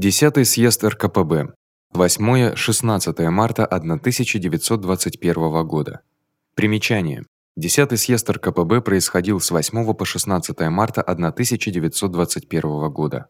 Десятый съезд РКПБ. 8-16 марта 1921 года. Примечание: Десятый съезд РКПБ происходил с 8 по 16 марта 1921 года.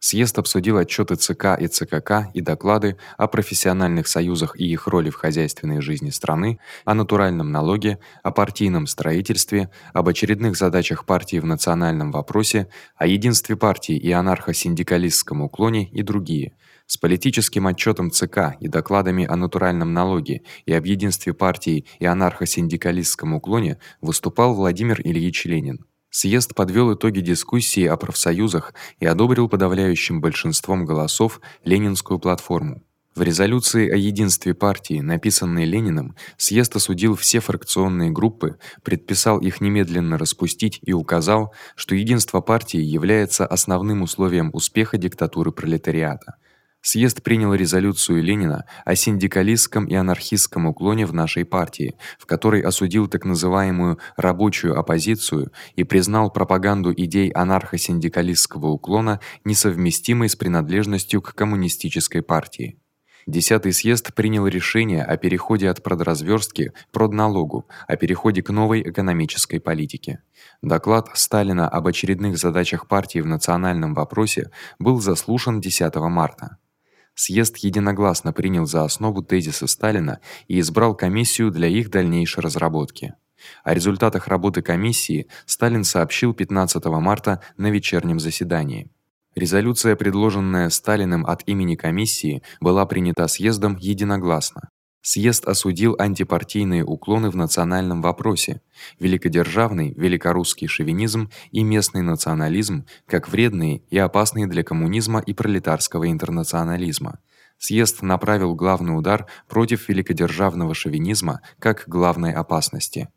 Съезд обсудил отчёты ЦК и ЦКК и доклады о профессиональных союзах и их роли в хозяйственной жизни страны, о натуральном налоге, о партийном строительстве, об очередных задачах партии в национальном вопросе, о единстве партии и анархо-синдикалистском уклоне и другие. С политическим отчётом ЦК и докладами о натуральном налоге и об единстве партии и анархо-синдикалистском уклоне выступал Владимир Ильич Ленин. Съезд подвёл итоги дискуссии о профсоюзах и одобрил подавляющим большинством голосов Ленинскую платформу. В резолюции о единстве партии, написанной Лениным, съезд осудил все фракционные группы, предписал их немедленно распустить и указал, что единство партии является основным условием успеха диктатуры пролетариата. Съезд принял резолюцию Ленина о синдикалистском и анархистском уклоне в нашей партии, в которой осудил так называемую рабочую оппозицию и признал пропаганду идей анархо-синдикалистского уклона несовместимой с принадлежностью к коммунистической партии. Десятый съезд принял решение о переходе от продразверстки к продналогу, о переходе к новой экономической политике. Доклад Сталина об очередных задачах партии в национальном вопросе был заслушан 10 марта. Съезд единогласно принял за основу тезисы Сталина и избрал комиссию для их дальнейшей разработки. О результатах работы комиссии Сталин сообщил 15 марта на вечернем заседании. Резолюция, предложенная Сталиным от имени комиссии, была принята съездом единогласно. Съезд осудил антипартийные уклоны в национальном вопросе, великодержавный великорусский шовинизм и местный национализм как вредные и опасные для коммунизма и пролетарского интернационализма. Съезд направил главный удар против великодержавного шовинизма как главной опасности.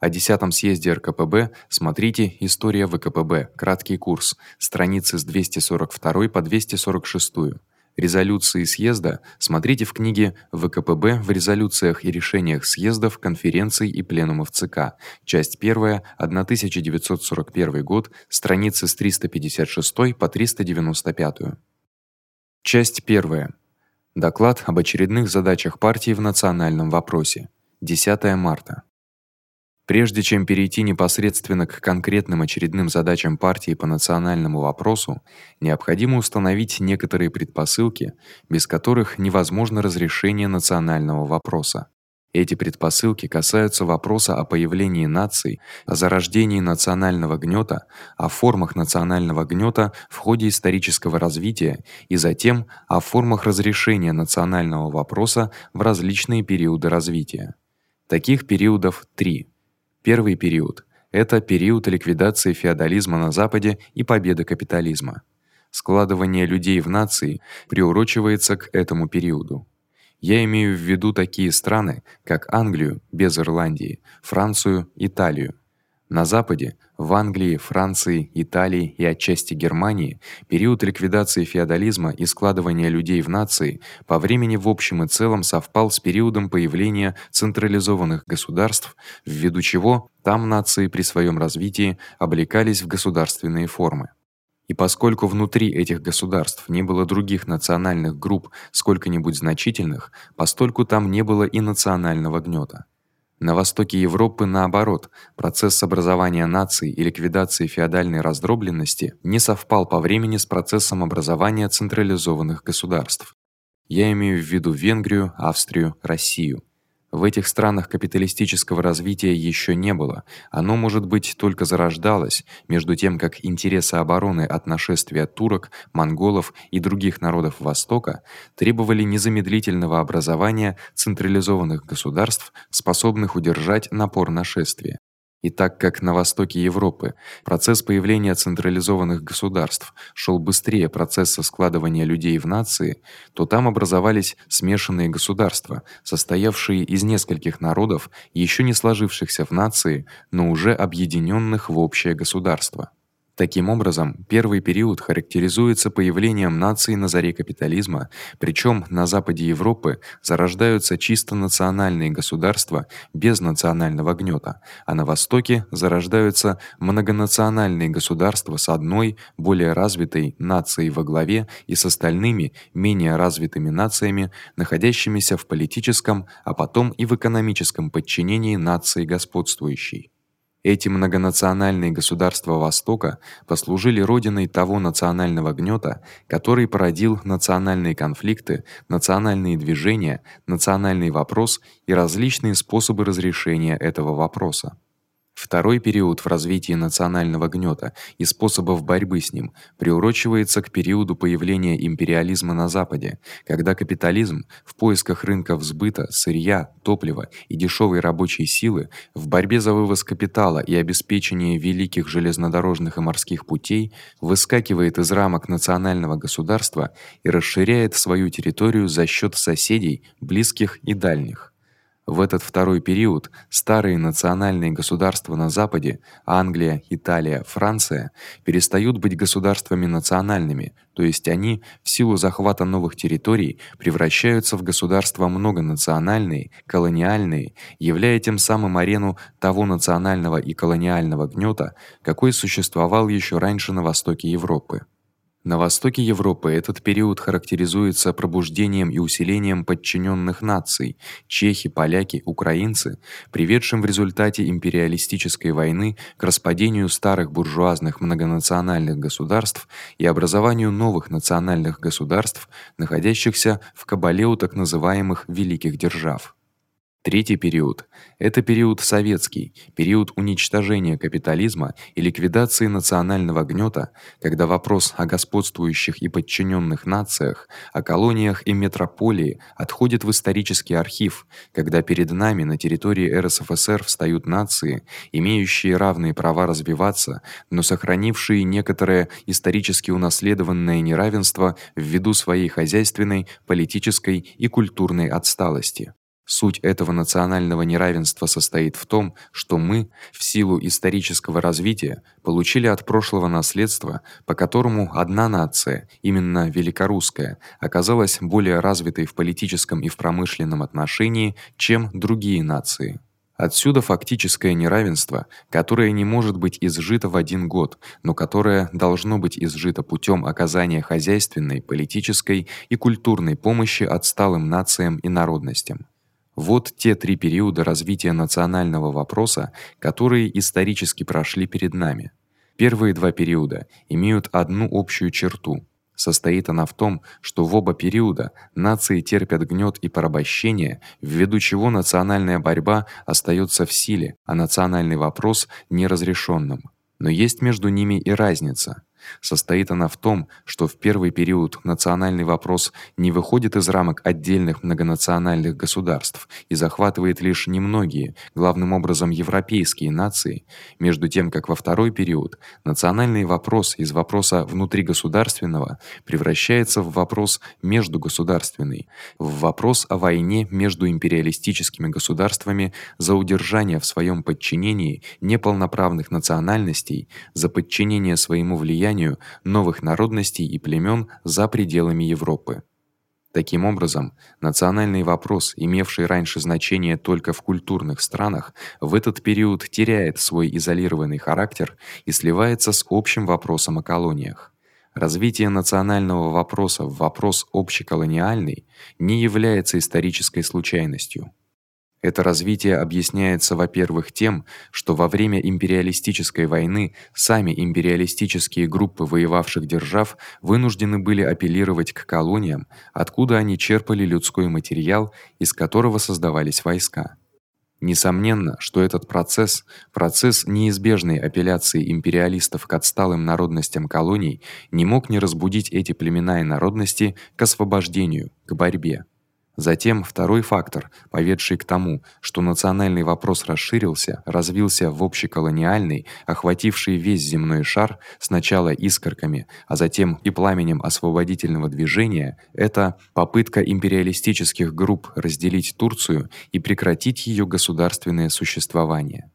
О 10 съезде РКПБ смотрите История ВКПБ. Краткий курс. Страницы с 242 по 246. Резолюции съезда смотрите в книге ВКПБ в резолюциях и решениях съездов, конференций и пленумов ЦК. Часть 1, 1941 год, страницы с 356 по 395. Часть 1. Доклад об очередных задачах партии в национальном вопросе. 10 марта. Прежде чем перейти непосредственно к конкретным очередным задачам партии по национальному вопросу, необходимо установить некоторые предпосылки, без которых невозможно разрешение национального вопроса. Эти предпосылки касаются вопроса о появлении наций, о зарождении национального гнёта, о формах национального гнёта в ходе исторического развития и затем о формах разрешения национального вопроса в различные периоды развития. Таких периодов 3: Первый период это период ликвидации феодализма на западе и победы капитализма. Складывание людей в нации приурочивается к этому периоду. Я имею в виду такие страны, как Англию без Ирландии, Францию, Италию, на западе, в Англии, Франции, Италии и отчасти Германии, период ликвидации феодализма и складывания людей в нации по времени в общем и целом совпал с периодом появления централизованных государств, ввиду чего там нации при своем развитии облекались в государственные формы. И поскольку внутри этих государств не было других национальных групп сколько-нибудь значительных, постольку там не было и национального гнёта. На востоке Европы наоборот, процесс образования наций и ликвидации феодальной раздробленности не совпал по времени с процессом образования централизованных государств. Я имею в виду Венгрию, Австрию, Россию. В этих странах капиталистического развития ещё не было. Оно, может быть, только зарождалось, между тем как интересы обороны от нашествия турок, монголов и других народов Востока требовали незамедлительного образования централизованных государств, способных удержать напор нашествия. И так как на востоке Европы процесс появления централизованных государств шёл быстрее процесса складывания людей в нации, то там образовались смешанные государства, состоявшие из нескольких народов, ещё не сложившихся в нации, но уже объединённых в общее государство. Таким образом, первый период характеризуется появлением наций на заре капитализма, причём на западе Европы зарождаются чисто национальные государства без национального гнёта, а на востоке зарождаются многонациональные государства с одной, более развитой нацией во главе и с остальными, менее развитыми нациями, находящимися в политическом, а потом и в экономическом подчинении нации господствующей. Эти многонациональные государства Востока послужили родиной того национального гнёта, который породил национальные конфликты, национальные движения, национальный вопрос и различные способы разрешения этого вопроса. Второй период в развитии национального гнёта и способов борьбы с ним приурочивается к периоду появления империализма на западе, когда капитализм в поисках рынков сбыта, сырья, топлива и дешёвой рабочей силы, в борьбе за вывоз капитала и обеспечение великих железнодорожных и морских путей выскакивает из рамок национального государства и расширяет свою территорию за счёт соседей, близких и дальних. В этот второй период старые национальные государства на западе Англия, Италия, Франция перестают быть государствами национальными, то есть они в силу захвата новых территорий превращаются в государства многонациональные, колониальные, являя тем самым арену того национального и колониального гнёта, какой существовал ещё раньше на востоке Европы. На востоке Европы этот период характеризуется пробуждением и усилением подчинённых наций: чехи, поляки, украинцы, приведшим в результате империалистической войны к распадению старых буржуазных многонациональных государств и образованию новых национальных государств, находящихся в кабале у так называемых великих держав. Третий период это период советский, период уничтожения капитализма и ликвидации национального гнёта, когда вопрос о господствующих и подчинённых нациях, о колониях и метрополии отходит в исторический архив, когда перед нами на территории РСФСР встают нации, имеющие равные права развиваться, но сохранившие некоторое исторически унаследованное неравенство ввиду своей хозяйственной, политической и культурной отсталости. Суть этого национального неравенства состоит в том, что мы, в силу исторического развития, получили от прошлого наследство, по которому одна нация, именно великорусская, оказалась более развитой в политическом и в промышленном отношении, чем другие нации. Отсюда фактическое неравенство, которое не может быть изжито в один год, но которое должно быть изжито путём оказания хозяйственной, политической и культурной помощи отсталым нациям и народностям. Вот те три периода развития национального вопроса, которые исторически прошли перед нами. Первые два периода имеют одну общую черту. Состоит она в том, что в оба периода нации терпят гнёт и порабощение, ввиду чего национальная борьба остаётся в силе, а национальный вопрос неразрешённым. Но есть между ними и разница. Состоит она в том, что в первый период национальный вопрос не выходит из рамок отдельных многонациональных государств и захватывает лишь немногие, главным образом европейские нации, между тем как во второй период национальный вопрос из вопроса внутригосударственного превращается в вопрос междугосударственный, в вопрос о войне между империалистическими государствами за удержание в своём подчинении неполноправных национальностей, за подчинение своему влиянию созданию новых народностей и племён за пределами Европы. Таким образом, национальный вопрос, имевший раньше значение только в культурных странах, в этот период теряет свой изолированный характер и сливается с общим вопросом о колониях. Развитие национального вопроса в вопрос общеколониальный не является исторической случайностью. Это развитие объясняется, во-первых, тем, что во время империалистической войны сами империалистические группы воевавших держав вынуждены были апеллировать к колониям, откуда они черпали людской материал, из которого создавались войска. Несомненно, что этот процесс, процесс неизбежной апелляции империалистов к отсталым народностям колоний, не мог не разбудить эти племена и народности к освобождению, к борьбе. Затем второй фактор, поведший к тому, что национальный вопрос расширился, развился в общеколониальный, охвативший весь земной шар сначала искорками, а затем и пламенем освободительного движения, это попытка империалистических групп разделить Турцию и прекратить её государственное существование.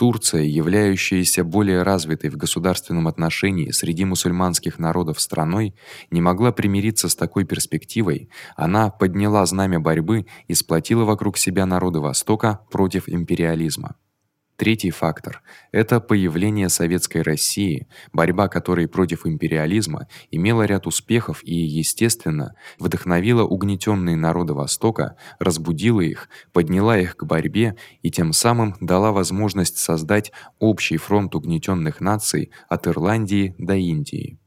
Турция, являющаяся более развитой в государственном отношении среди мусульманских народов страной, не могла примириться с такой перспективой. Она подняла знамя борьбы и сплотила вокруг себя народы Востока против империализма. Третий фактор это появление советской России, борьба которой против империализма имела ряд успехов и, естественно, вдохновила угнетённые народы Востока, разбудила их, подняла их к борьбе и тем самым дала возможность создать общий фронт угнетённых наций от Ирландии до Индии.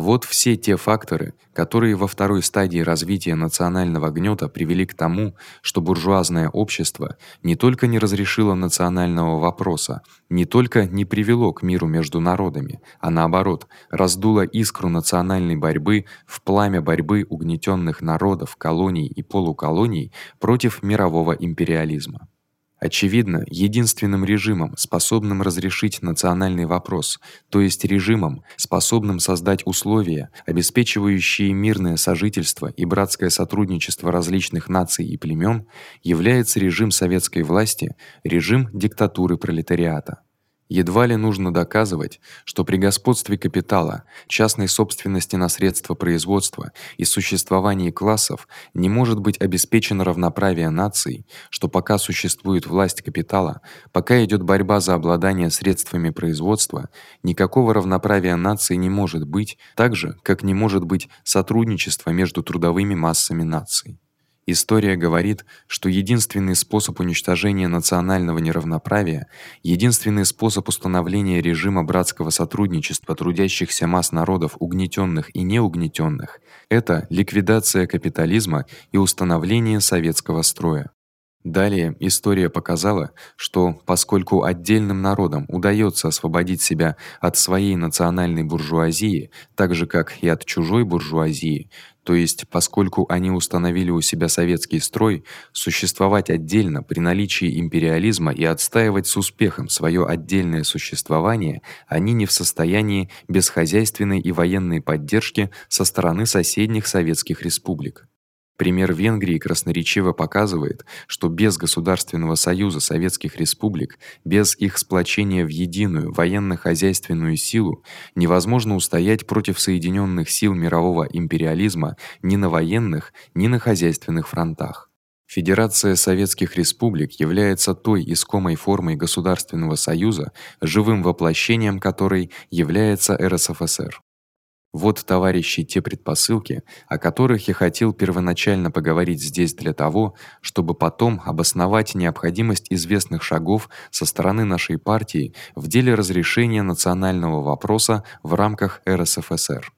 Вот все те факторы, которые во второй стадии развития национального гнёта привели к тому, что буржуазное общество не только не разрешило национального вопроса, не только не привело к миру между народами, а наоборот, раздуло искру национальной борьбы в пламя борьбы угнетённых народов, колоний и полуколоний против мирового империализма. Очевидно, единственным режимом, способным разрешить национальный вопрос, то есть режимом, способным создать условия, обеспечивающие мирное сожительство и братское сотрудничество различных наций и племён, является режим советской власти, режим диктатуры пролетариата. Едва ли нужно доказывать, что при господстве капитала, частной собственности на средства производства и существовании классов не может быть обеспечено равноправие наций, что пока существует власть капитала, пока идёт борьба за обладание средствами производства, никакого равноправия наций не может быть, так же, как не может быть сотрудничества между трудовыми массами наций. История говорит, что единственный способ уничтожения национального неравноправия, единственный способ установления режима братского сотрудничества трудящихся масс народов, угнетённых и неугнетённых это ликвидация капитализма и установление советского строя. Далее история показала, что поскольку отдельным народам удаётся освободить себя от своей национальной буржуазии, так же как и от чужой буржуазии, то есть поскольку они установили у себя советский строй, существовать отдельно при наличии империализма и отстаивать с успехом своё отдельное существование, они не в состоянии без хозяйственной и военной поддержки со стороны соседних советских республик. Пример Венгрии красноречиво показывает, что без государственного союза советских республик, без их сплочения в единую военно-хозяйственную силу невозможно устоять против соединённых сил мирового империализма ни на военных, ни на хозяйственных фронтах. Федерация советских республик является той искомой формой государственного союза, живым воплощением которой является РСФСР. Вот, товарищи, те предпосылки, о которых я хотел первоначально поговорить здесь для того, чтобы потом обосновать необходимость известных шагов со стороны нашей партии в деле разрешения национального вопроса в рамках РСФСР.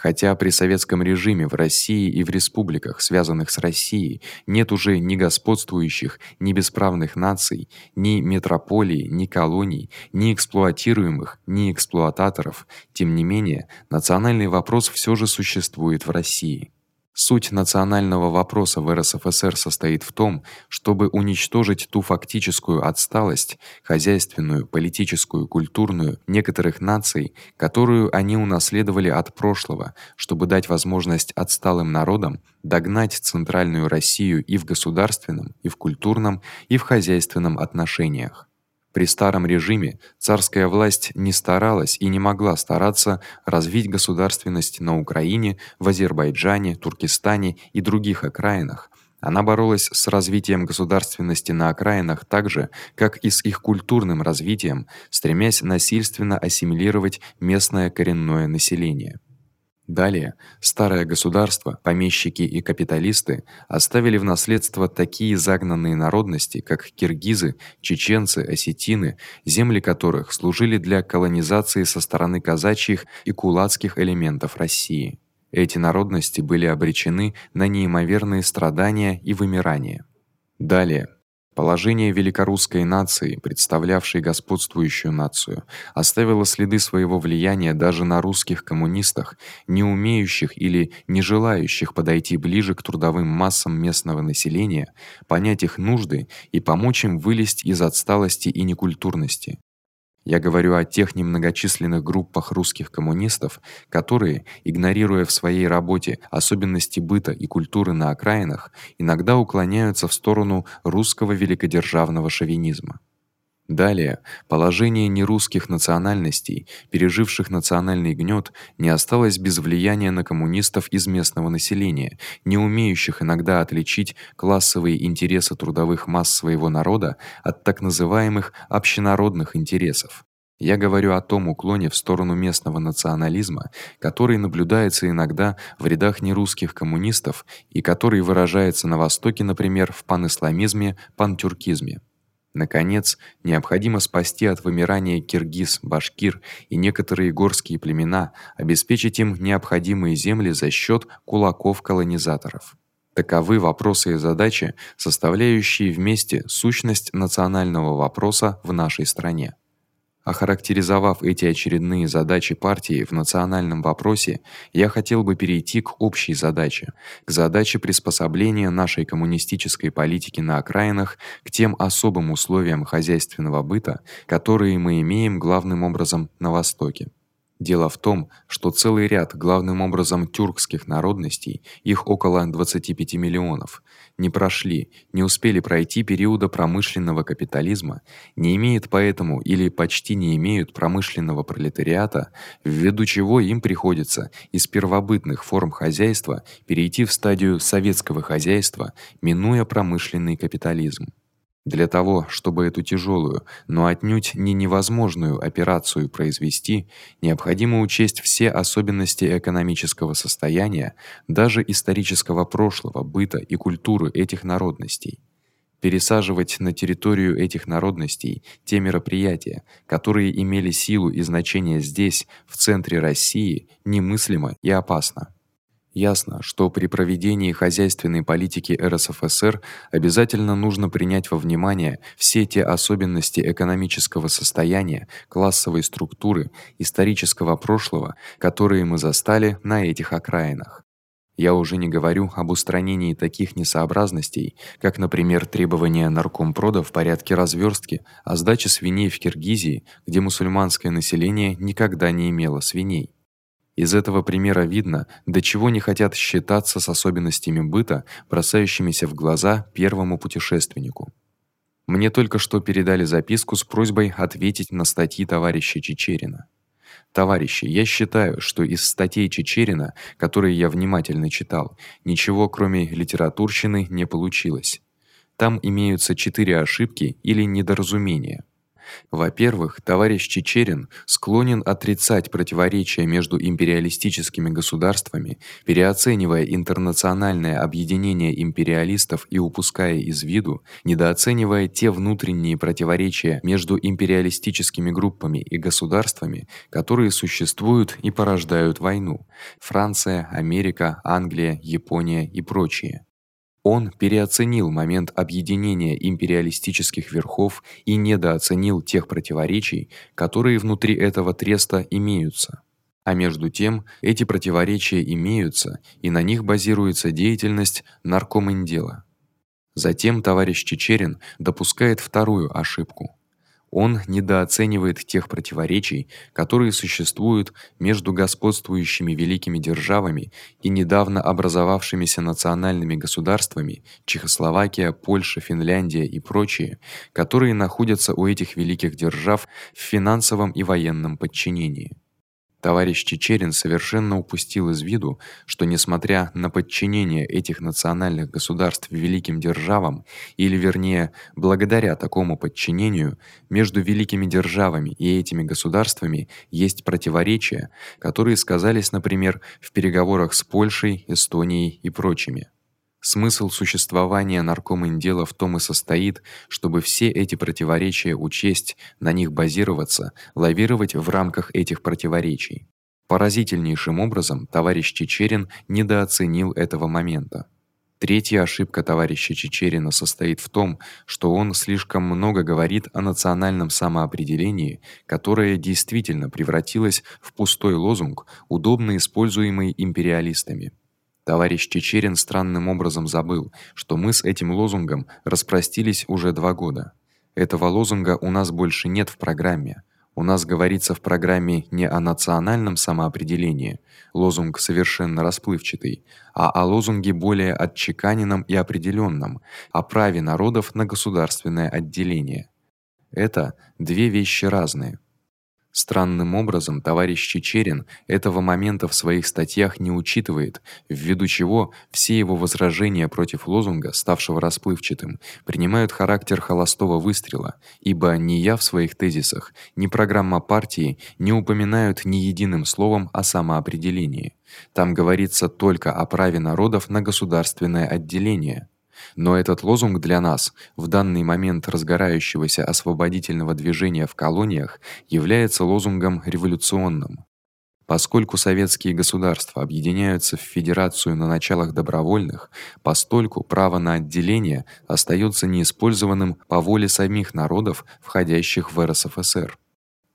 Хотя при советском режиме в России и в республиках, связанных с Россией, нет уже ни господствующих, ни бесправных наций, ни метрополий, ни колоний, ни эксплуатируемых, ни эксплуататоров, тем не менее, национальный вопрос всё же существует в России. Суть национального вопроса в РСФСР состоит в том, чтобы уничтожить ту фактическую отсталость, хозяйственную, политическую, культурную некоторых наций, которую они унаследовали от прошлого, чтобы дать возможность отсталым народам догнать центральную Россию и в государственном, и в культурном, и в хозяйственном отношениях. При старом режиме царская власть не старалась и не могла стараться развить государственность на Украине, в Азербайджане, Туркестане и других окраинах. Она боролась с развитием государственности на окраинах так же, как и с их культурным развитием, стремясь насильственно ассимилировать местное коренное население. Далее старое государство, помещики и капиталисты оставили в наследство такие загнанные народности, как киргизы, чеченцы, осетины, земли которых служили для колонизации со стороны казачьих и кулацких элементов России. Эти народности были обречены на неимоверные страдания и вымирание. Далее Положение великорусской нации, представлявшей господствующую нацию, оставило следы своего влияния даже на русских коммунистах, не умеющих или не желающих подойти ближе к трудовым массам местного населения, понять их нужды и помочь им вылезть из отсталости и некультурности. Я говорю о тех немногочисленных группах русских коммунистов, которые, игнорируя в своей работе особенности быта и культуры на окраинах, иногда уклоняются в сторону русского великодержавного шовинизма. Далее, положение нерусских национальностей, переживших национальный гнёт, не осталось без влияния на коммунистов из местного населения, не умеющих иногда отличить классовые интересы трудовых масс своего народа от так называемых общенародных интересов. Я говорю о том уклоне в сторону местного национализма, который наблюдается иногда в рядах нерусских коммунистов и который выражается на востоке, например, в панисламизме, пантюркизме. Наконец, необходимо спасти от вымирания киргиз, башкир и некоторые горские племена, обеспечить им необходимые земли за счёт кулаков-колонизаторов. Таковы вопросы и задачи, составляющие вместе сущность национального вопроса в нашей стране. Охарактеризовав эти очередные задачи партии в национальном вопросе, я хотел бы перейти к общей задаче, к задаче приспособления нашей коммунистической политики на окраинах к тем особым условиям хозяйственного быта, которые мы имеем главным образом на востоке. Дело в том, что целый ряд главным образом тюркских народностей, их около 25 миллионов, не прошли, не успели пройти периода промышленного капитализма, не имеют поэтому или почти не имеют промышленного пролетариата, ввиду чего им приходится из первобытных форм хозяйства перейти в стадию советского хозяйства, минуя промышленный капитализм. Для того, чтобы эту тяжелую, но отнюдь не невозможную операцию произвести, необходимо учесть все особенности экономического состояния, даже исторического прошлого, быта и культуры этих народностей. Пересаживать на территорию этих народностей те мероприятия, которые имели силу и значение здесь, в центре России, немыслимо и опасно. Ясно, что при проведении хозяйственной политики РСФСР обязательно нужно принять во внимание все те особенности экономического состояния, классовой структуры, исторического прошлого, которые мы застали на этих окраинах. Я уже не говорю об устранении таких несообразностей, как, например, требование наркомпрода в порядке развёрстки о сдаче свиней в Киргизии, где мусульманское население никогда не имело свиней. Из этого примера видно, до чего не хотят считаться с особенностями быта, бросающимися в глаза первому путешественнику. Мне только что передали записку с просьбой ответить на статьи товарища Чечерина. Товарищи, я считаю, что из статей Чечерина, которые я внимательно читал, ничего кроме литературщины не получилось. Там имеются четыре ошибки или недоразумения. Во-первых, товарищ Чечерин склонен отрицать противоречия между империалистическими государствами, переоценивая интернациональное объединение империалистов и упуская из виду, недооценивая те внутренние противоречия между империалистическими группами и государствами, которые существуют и порождают войну: Франция, Америка, Англия, Япония и прочие. Он переоценил момент объединения империалистических верхов и недооценил тех противоречий, которые внутри этого треста имеются. А между тем, эти противоречия имеются, и на них базируется деятельность наркоминдела. Затем товарищ Чечерин допускает вторую ошибку. Он недооценивает тех противоречий, которые существуют между господствующими великими державами и недавно образовавшимися национальными государствами Чехословакия, Польша, Финляндия и прочие, которые находятся у этих великих держав в финансовом и военном подчинении. Товарищ Чечерин совершенно упустил из виду, что несмотря на подчинение этих национальных государств великим державам, или вернее, благодаря такому подчинению, между великими державами и этими государствами есть противоречия, которые сказались, например, в переговорах с Польшей, Эстонией и прочими. Смысл существования наркоминдела в том и состоит, чтобы все эти противоречия учесть, на них базироваться, лавировать в рамках этих противоречий. Поразительнейшим образом товарищ Чечерин недооценил этого момента. Третья ошибка товарища Чечерина состоит в том, что он слишком много говорит о национальном самоопределении, которое действительно превратилось в пустой лозунг, удобно используемый империалистами. Товарищ Чечерин странным образом забыл, что мы с этим лозунгом распростились уже два года. Этого лозунга у нас больше нет в программе. У нас говорится в программе не о национальном самоопределении, лозунг совершенно расплывчатый, а о лозунге более отчеканенном и определённом, о праве народов на государственное отделение. Это две вещи разные. Странным образом товарищ Чечерин этого момента в своих статьях не учитывает, ввиду чего все его возражения против лозунга, ставшего расплывчатым, принимают характер холостого выстрела, ибо ни я в своих тезисах, ни программа партии не упоминают ни единым словом о самоопределении. Там говорится только о праве народов на государственное отделение. Но этот лозунг для нас, в данный момент разгорающегося освободительного движения в колониях, является лозунгом революционным. Поскольку советские государства объединяются в федерацию на началах добровольных, постольку право на отделение остаётся неиспользованным по воле самих народов, входящих в РСФСР.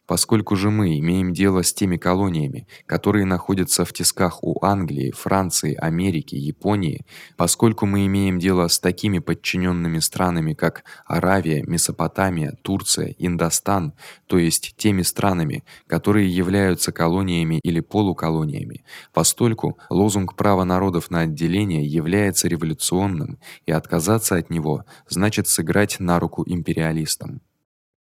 Поскольку же мы имеем дело с теми колониями, которые находятся в тисках у Англии, Франции, Америки, Японии, поскольку мы имеем дело с такими подчинёнными странами, как Аравия, Месопотамия, Турция, Индостан, то есть теми странами, которые являются колониями или полуколониями, постольку лозунг права народов на отделение является революционным, и отказаться от него значит сыграть на руку империалистам.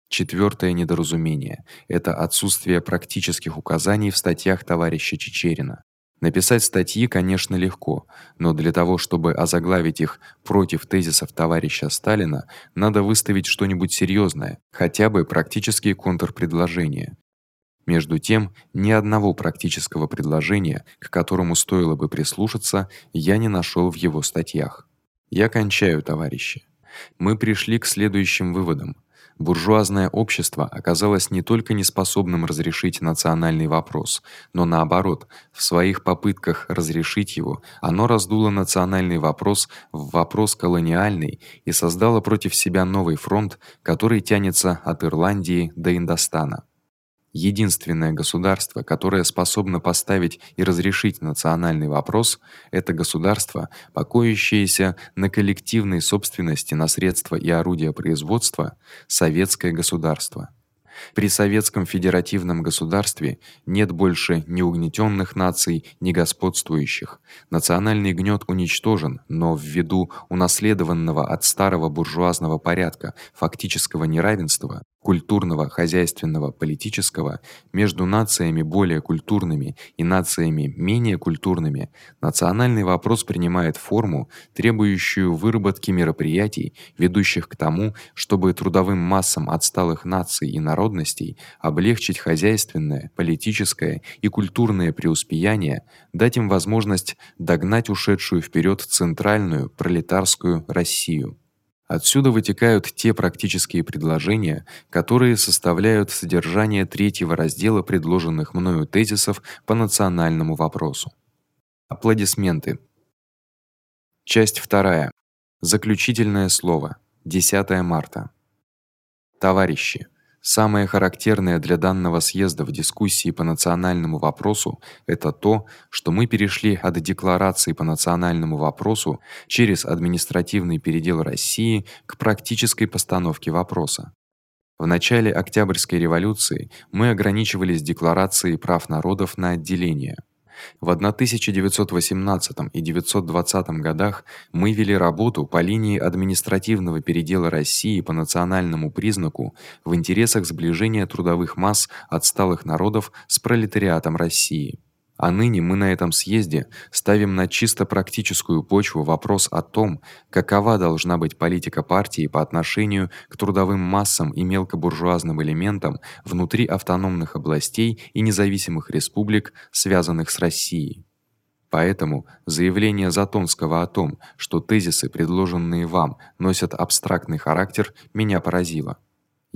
Четвёртое недоразумение это отсутствие практических указаний в статьях товарища Чечерина. Написать статьи, конечно, легко, но для того, чтобы озаглавить их против тезисов товарища Сталина, надо выставить что-нибудь серьёзное, хотя бы практические контрпредложения. Между тем, ни одного практического предложения, к которому стоило бы прислушаться, я не нашёл в его статьях. Я кончаю, товарищи. Мы пришли к следующим выводам буржуазное общество оказалось не только неспособным разрешить национальный вопрос, но наоборот, в своих попытках разрешить его, оно раздуло национальный вопрос в вопрос колониальный и создало против себя новый фронт, который тянется от Ирландии до Индостана. Единственное государство, которое способно поставить и разрешить национальный вопрос это государство, покоящееся на коллективной собственности на средства и орудия производства советское государство. При советском федеративном государстве нет больше ни угнетённых наций, ни господствующих. Национальный гнёт уничтожен, но ввиду унаследованного от старого буржуазного порядка фактического неравенства культурного, хозяйственного, политического между нациями более культурными и нациями менее культурными, национальный вопрос принимает форму, требующую выработки мероприятий, ведущих к тому, чтобы трудовым массам отсталых наций и народностей облегчить хозяйственное, политическое и культурное преуспеяние, дать им возможность догнать ушедшую вперёд центральную пролетарскую Россию. Отсюда вытекают те практические предложения, которые составляют содержание третьего раздела предложенных мною тезисов по национальному вопросу. Аплодисменты. Часть вторая. Заключительное слово. 10 марта. Товарищи, Самое характерное для данного съезда в дискуссии по национальному вопросу это то, что мы перешли от декларации по национальному вопросу через административный передел России к практической постановке вопроса. В начале Октябрьской революции мы ограничивались декларацией прав народов на отделение. В 1918 и 1920 годах мы вели работу по линии административного передела России по национальному признаку в интересах сближения трудовых масс отсталых народов с пролетариатом России. А ныне мы на этом съезде ставим на чисто практическую почву вопрос о том, какова должна быть политика партии по отношению к трудовым массам и мелкобуржуазным элементам внутри автономных областей и независимых республик, связанных с Россией. Поэтому заявление Затонского о том, что тезисы, предложенные вам, носят абстрактный характер, меня поразило.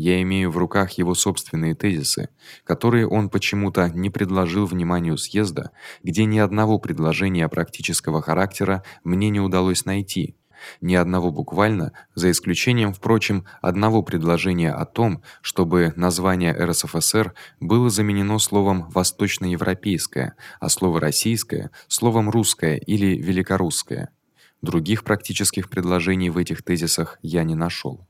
Я имею в руках его собственные тезисы, которые он почему-то не предложил вниманию съезда, где ни одного предложения практического характера мне не удалось найти. Ни одного буквально, за исключением, впрочем, одного предложения о том, чтобы название РСФСР было заменено словом восточноевропейское, а слово российское словом русское или великорусское. Других практических предложений в этих тезисах я не нашёл.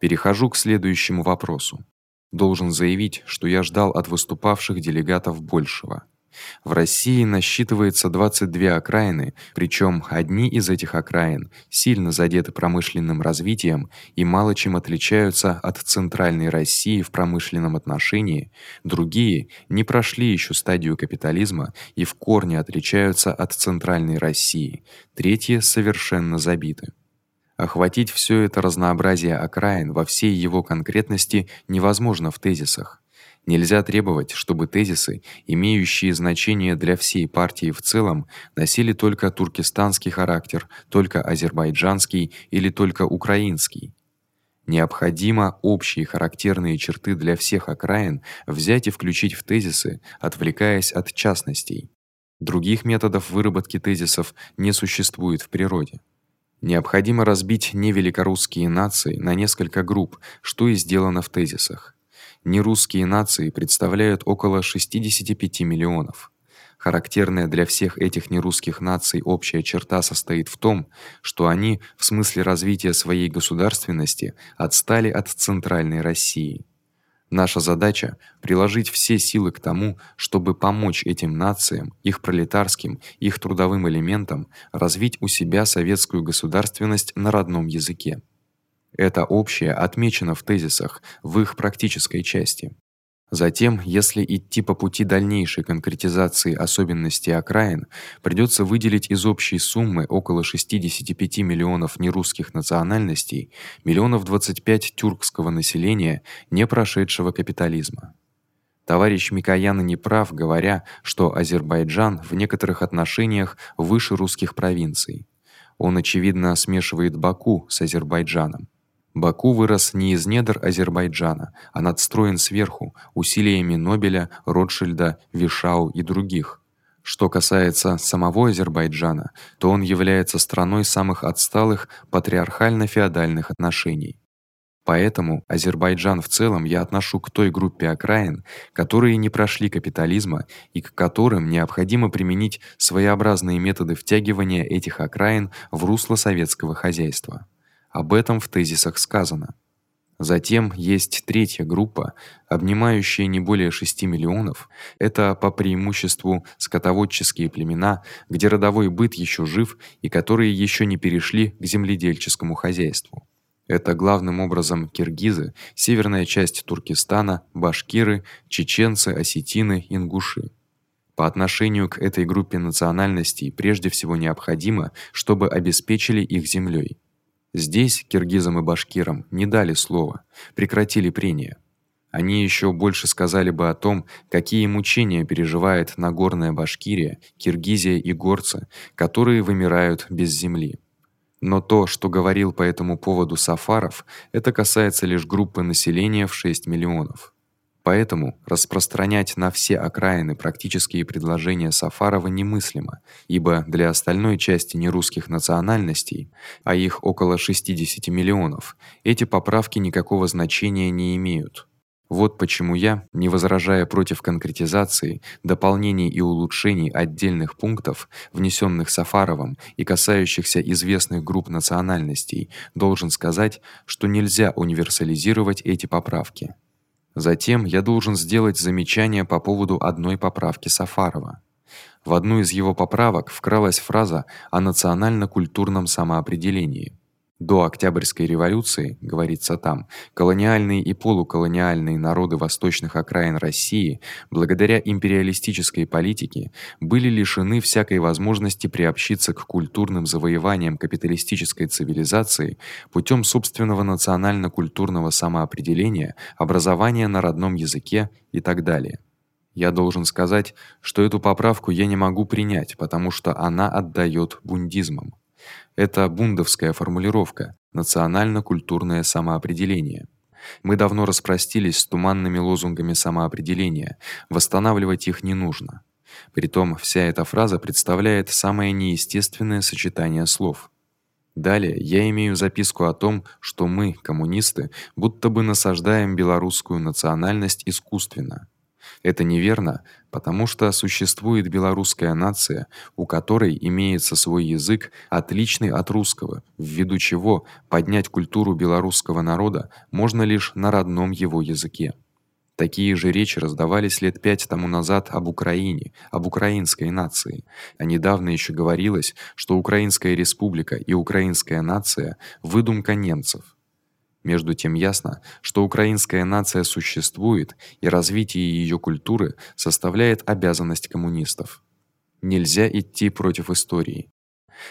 Перехожу к следующему вопросу. Должен заявить, что я ждал от выступавших делегатов большего. В России насчитывается 22 окраины, причём одни из этих окраин сильно задеты промышленным развитием и мало чем отличаются от центральной России в промышленном отношении, другие не прошли ещё стадию капитализма и в корне отличаются от центральной России, третьи совершенно забиты. Охватить всё это разнообразие окраин во всей его конкретности невозможно в тезисах. Нельзя требовать, чтобы тезисы, имеющие значение для всей партии в целом, носили только туркестанский характер, только азербайджанский или только украинский. Необходимо общие характерные черты для всех окраин взять и включить в тезисы, отвлекаясь от частностей. Других методов выработки тезисов не существует в природе. Необходимо разбить невеликорусские нации на несколько групп, что и сделано в тезисах. Нерусские нации представляют около 65 миллионов. Характерная для всех этих нерусских наций общая черта состоит в том, что они в смысле развития своей государственности отстали от центральной России. Наша задача приложить все силы к тому, чтобы помочь этим нациям, их пролетарским, их трудовым элементам развить у себя советскую государственность на родном языке. Это общее отмечено в тезисах в их практической части. Затем, если идти по пути дальнейшей конкретизации особенностей окраин, придётся выделить из общей суммы около 65 миллионов нерусских национальностей, миллионов 25 тюркского населения, не прошедшего капитализма. Товарищ Микоян не прав, говоря, что Азербайджан в некоторых отношениях выше русских провинций. Он очевидно смешивает Баку с Азербайджаном. Баку вырос не из недр Азербайджана, а надстроен сверху усилиями Нобеля, Ротшильда, Вишау и других. Что касается самого Азербайджана, то он является страной самых отсталых патриархально-феодальных отношений. Поэтому Азербайджан в целом я отношу к той группе окраин, которые не прошли капитализма и к которым необходимо применить своеобразные методы втягивания этих окраин в русло советского хозяйства. Об этом в тезисах сказано. Затем есть третья группа, обнимающая не более 6 миллионов. Это по преимуществу скотоводческие племена, где родовой быт ещё жив и которые ещё не перешли к земледельческому хозяйству. Это главным образом киргизы, северная часть Туркестана, башкиры, чеченцы, осетины, ингуши. По отношению к этой группе национальностей прежде всего необходимо, чтобы обеспечили их землёй. Здесь киргизам и башкирам не дали слова, прекратили прения. Они ещё больше сказали бы о том, какие мучения переживает Нагорная Башкирия, Киргизия и горцы, которые вымирают без земли. Но то, что говорил по этому поводу Сафаров, это касается лишь группы населения в 6 миллионов. Поэтому распространять на все окраины практические предложения Сафарова немыслимо, ибо для остальной части нерусских национальностей, а их около 60 миллионов, эти поправки никакого значения не имеют. Вот почему я, не возражая против конкретизации, дополнений и улучшений отдельных пунктов, внесённых Сафаровым и касающихся известных групп национальностей, должен сказать, что нельзя универсализировать эти поправки. Затем я должен сделать замечание по поводу одной поправки Сафарова. В одну из его поправок вкралась фраза о национально-культурном самоопределении. До Октябрьской революции, говорится там, колониальные и полуколониальные народы восточных окраин России, благодаря империалистической политике, были лишены всякой возможности приобщиться к культурным завоеваниям капиталистической цивилизации путём собственного национально-культурного самоопределения, образования на родном языке и так далее. Я должен сказать, что эту поправку я не могу принять, потому что она отдаёт бундизмам. Это бундовская формулировка национально-культурное самоопределение. Мы давно распростились с туманными лозунгами самоопределения, восстанавливать их не нужно. Притом вся эта фраза представляет самое неестественное сочетание слов. Далее я имею записку о том, что мы, коммунисты, будто бы насаждаем белорусскую национальность искусственно. Это неверно, потому что существует белорусская нация, у которой имеется свой язык, отличный от русского, ввиду чего поднять культуру белорусского народа можно лишь на родном его языке. Такие же речи раздавались лет пять тому назад об Украине, об украинской нации. А недавно ещё говорилось, что Украинская республика и украинская нация выдумка немцев. Между тем ясно, что украинская нация существует, и развитие её культуры составляет обязанность коммунистов. Нельзя идти против истории.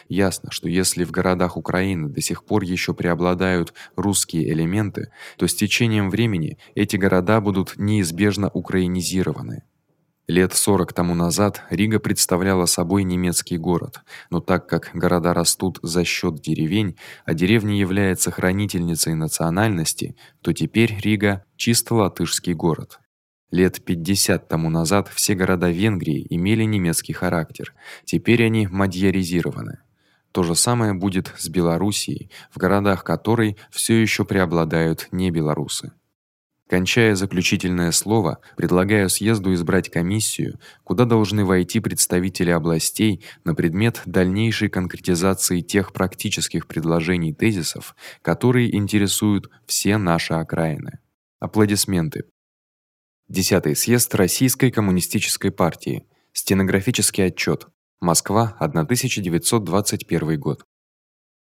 Ясно, что если в городах Украины до сих пор ещё преобладают русские элементы, то с течением времени эти города будут неизбежно украинизированы. Лет 40 тому назад Рига представляла собой немецкий город, но так как города растут за счёт деревень, а деревня является хранительницей национальности, то теперь Рига чисто латышский город. Лет 50 тому назад все города Венгрии имели немецкий характер. Теперь они мадьяризированы. То же самое будет с Белоруссией, в городах которой всё ещё преобладают не белорусы. Кончая заключительное слово, предлагаю съезду избрать комиссию, куда должны войти представители областей на предмет дальнейшей конкретизации тех практических предложений тезисов, которые интересуют все наши окраины. Аплодисменты. 10 съезд Российской коммунистической партии. Стенографический отчёт. Москва, 1921 год.